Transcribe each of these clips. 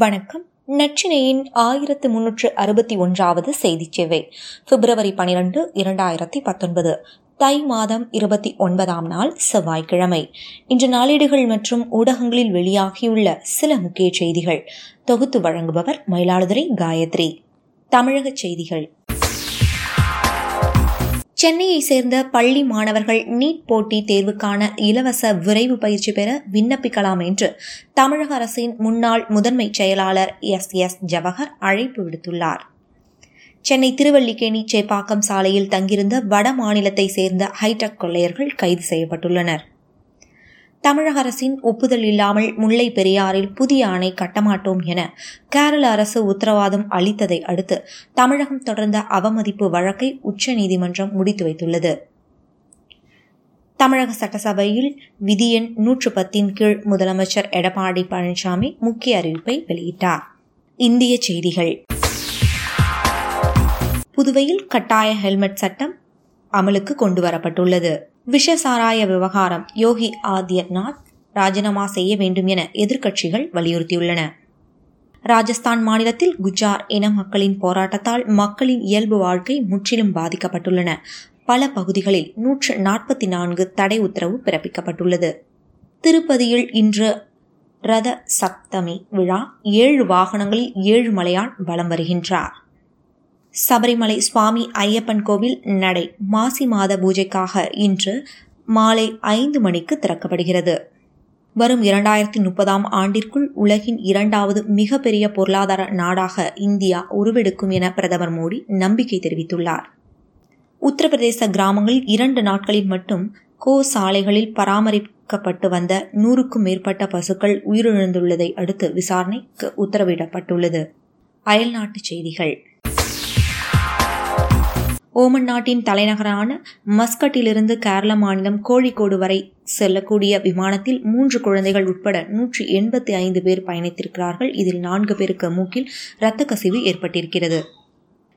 வணக்கம். நச்சினையின் ஆயிரத்து முன்னூற்று அறுபத்தி ஒன்றாவது செய்தி சேவை. பிப்ரவரி பனிரெண்டு இரண்டாயிரத்தி பத்தொன்பது. தை மாதம் இருபத்தி ஒன்பதாம் நாள் செவ்வாய்க்கிழமை. இன்று நாளேடுகள் மற்றும் ஊடகங்களில் வெளியாகியுள்ள சில முக்கிய செய்திகள். தொகுத்து வழங்குபவர் மயிலாடுதுறை காயத்ரி. தமிழக செய்திகள். சென்னையை சேர்ந்த பள்ளி மாணவர்கள் நீட் போட்டி தேர்வுக்கான இலவச விரைவு பயிற்சி பெற விண்ணப்பிக்கலாம் என்று தமிழக அரசின் முன்னாள் முதன்மை செயலாளர் எஸ். எஸ். ஜவஹர் அழைப்பு விடுத்துள்ளார். சென்னை திருவல்லிக்கேணி சேப்பாக்கம் சாலையில் தங்கியிருந்த வட மாநிலத்தை சேர்ந்த ஹைடெக் கொள்ளையர்கள் கைது செய்யப்பட்டுள்ளனர். தமிழக அரசின் ஒப்புதல் இல்லாமல் முல்லை பெரியாறில் புதிய அணை கட்டமாட்டோம் என கேரள அரசு உத்தரவாதம் அளித்ததை அடுத்து தமிழகம் தொடர்ந்த அவமதிப்பு வழக்கை உச்சநீதிமன்றம் முடித்து வைத்துள்ளது. தமிழக சட்டசபையில் விதி எண் நூற்று பத்தின் கீழ் முதலமைச்சர் எடப்பாடி பழனிசாமி முக்கிய அறிவிப்பை வெளியிட்டார். இந்திய செய்திகள். புதுவையில் கட்டாய ஹெல்மெட் சட்டம் அமலுக்கு கொண்டுவரப்பட்டுள்ளது. விஷசாராய விவகாரம். யோகி ஆதித்யநாத் ராஜினாமா செய்ய வேண்டும் என எதிர்க்கட்சிகள் வலியுறுத்தியுள்ளன. ராஜஸ்தான் மாநிலத்தில் குஜார் இன மக்களின் போராட்டத்தால் மக்களின் இயல்பு வாழ்க்கை முற்றிலும் பாதிக்கப்பட்டுள்ளன. பல பகுதிகளில் நூற்று நாற்பத்தி நான்கு தடை உத்தரவு பிறப்பிக்கப்பட்டுள்ளது. திருப்பதியில் இன்று ரத சப்தமி விழா ஏழு வாகனங்களில் ஏழு மலையான் வலம் வருகின்றார். சபரிமலை சுவாமி ஐயப்பன் கோவில் நடை மாசி மாத பூஜைக்காக இன்று மாலை ஐந்து மணிக்கு திறக்கப்படுகிறது. வரும் இரண்டாயிரத்தி முப்பதாம் ஆண்டிற்குள் உலகின் இரண்டாவது மிகப்பெரிய பொருளாதார நாடாக இந்தியா உருவெடுக்கும் என பிரதமர் மோடி நம்பிக்கை தெரிவித்துள்ளார். உத்தரப்பிரதேச கிராமங்களில் இரண்டு நாட்களில் மட்டும் கோ சாலைகளில் பராமரிக்கப்பட்டு வந்த நூறுக்கும் மேற்பட்ட பசுக்கள் உயிரிழந்துள்ளதை அடுத்து விசாரணைக்கு உத்தரவிடப்பட்டுள்ளது. அயல்நாட்டுச் செய்திகள். ஓமன் நாட்டின் தலைநகரான மஸ்கட்டிலிருந்து கேரள மாநிலம் கோழிக்கோடு வரை செல்லக்கூடிய விமானத்தில் மூன்று குழந்தைகள் உட்பட நூற்றி எண்பத்தி ஐந்து பேர் பயணித்திருக்கிறார்கள். இதில் நான்கு பேருக்கு மூக்கில் இரத்த கசிவு ஏற்பட்டிருக்கிறது.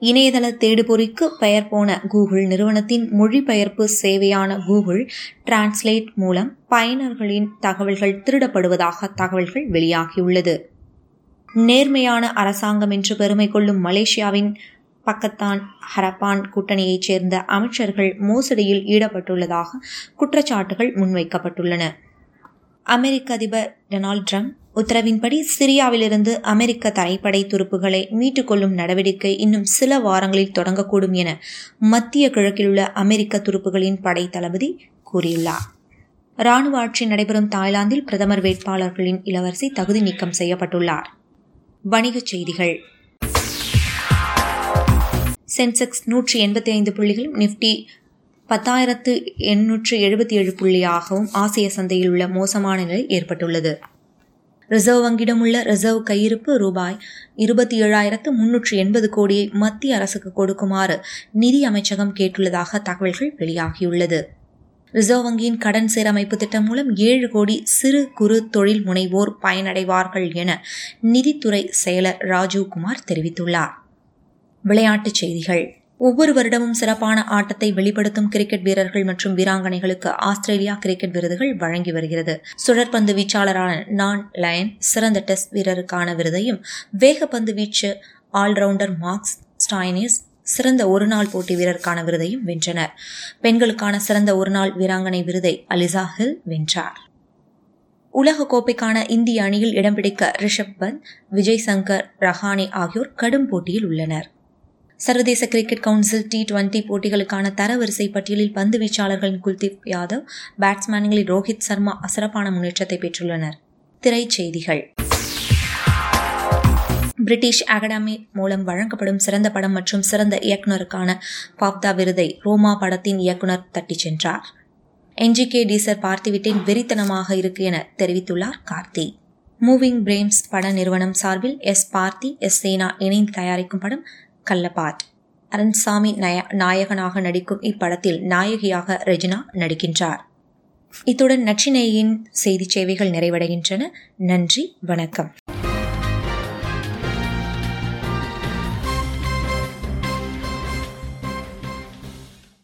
இணையதள தேடுபொறிக்கு பெயர் போன கூகுள் நிறுவனத்தின் மொழிபெயர்ப்பு சேவையான கூகுள் டிரான்ஸ்லேட் மூலம் பயனர்களின் தகவல்கள் திருடப்படுவதாக தகவல்கள் வெளியாகியுள்ளது. நேர்மையான அரசாங்கம் என்று பெருமை கொள்ளும் மலேசியாவின் பக்கத்தான் ஹரப்பான் கூட்டணியைச் சேர்ந்த அமைச்சர்கள் மோசடியில் ஈடுபட்டுள்ளதாக குற்றச்சாட்டுகள் முன்வைக்கப்பட்டுள்ளன. அமெரிக்க அதிபர் டொனால்ட் ட்ரம்ப் உத்தரவின்படி சிரியாவிலிருந்து அமெரிக்க தரைப்படை துருப்புகளை மீட்டுக்கொள்ளும் நடவடிக்கை இன்னும் சில வாரங்களில் தொடங்கக்கூடும் என மத்திய கிழக்கில் உள்ள அமெரிக்க துருப்புகளின் படை தளபதி கூறியுள்ளார். ராணுவ ஆட்சி நடைபெறும் தாய்லாந்தில் பிரதமர் வேட்பாளர்களின் இளவரசி தகுதி நீக்கம் செய்யப்பட்டுள்ளார். வணிகச் செய்திகள். சென்செக்ஸ் நூற்றி எண்பத்தி ஐந்து புள்ளிகளும் நிப்டி பத்தாயிரத்து எண்ணூற்று எழுபத்தி ஏழு புள்ளியாகவும் ஆசிய சந்தையில் உள்ள மோசமான நிலை ஏற்பட்டுள்ளது. ரிசர்வ் வங்கிடம் உள்ள ரிசர்வ் கையிருப்பு ரூபாய் இருபத்தி ஏழாயிரத்து முன்னூற்று எண்பது கோடியை மத்திய அரசுக்கு கொடுக்குமாறு நிதி அமைச்சகம் கேட்டுள்ளதாக தகவல்கள் வெளியாகியுள்ளது. ரிசர்வ் வங்கியின் கடன் சீரமைப்பு திட்டம் மூலம் ஏழு கோடி சிறு குறு தொழில் முனைவோர் பயனடைவார்கள் என நிதித்துறை செயலர் ராஜீவ்குமார் தெரிவித்துள்ளார். விளையாட்டுச் செய்திகள். ஒவ்வொரு வருடமும் சிறப்பான ஆட்டத்தை வெளிப்படுத்தும் கிரிக்கெட் வீரர்கள் மற்றும் வீராங்கனைகளுக்கு ஆஸ்திரேலியா கிரிக்கெட் விருதுகள் வழங்கி வருகிறது. சுழற்பந்து வீச்சாளரான நான் லயன் சிறந்த டெஸ்ட் வீரருக்கான விருதையும் வேகப்பந்து வீச்சு ஆல்ரவுண்டர் மார்க்ஸ் ஸ்டாயினிஸ் சிறந்த ஒருநாள் போட்டி வீரருக்கான விருதையும் வென்றனர். பெண்களுக்கான சிறந்த ஒருநாள் வீராங்கனை விருதை அலிசா ஹில் வென்றார். உலக கோப்பைக்கான இந்திய அணியில் இடம் பிடிக்க ரிஷப் பந்த் விஜய் சங்கர் ரஹானே ஆகியோர் கடும் போட்டியில் உள்ளனர். சர்வதேச கிரிக்கெட் கவுன்சில் டி டுவெண்டி போட்டிகளுக்கான தரவரிசை பட்டியலில் பந்து வீச்சாளர்களின் குல்தீப் யாதவ் பேட்ஸ்மேன்களில் ரோஹித் சர்மா அசிறப்பான முன்னேற்றத்தை பெற்றுள்ளனர். திரைச்செய்திகள். பிரிட்டிஷ் அகாடமி மூலம் வழங்கப்படும் சிறந்த படம் மற்றும் சிறந்த இயக்குநருக்கான பாப்தா விருதை ரோமா படத்தின் இயக்குனர் தட்டிச் சென்றார். என்ஜிகே டீசர் பார்த்துவிட்டேன் வெறித்தனமாக இருக்கு என தெரிவித்துள்ளார் கார்த்தி. மூவிங் பிரேம்ஸ் பட நிறுவனம் சார்பில் எஸ் பார்த்தி எஸ் சேனா இணைந்து தயாரிக்கும் படம் கல்லபாட் அரண்சாமி நாயகனாக நடிக்கும் இப்படத்தில் நாயகியாக ரெஜினா நடிக்கின்றார். இத்துடன் நச்சினையின் செய்தி சேவைகள் நிறைவடைகின்றன. நன்றி வணக்கம்.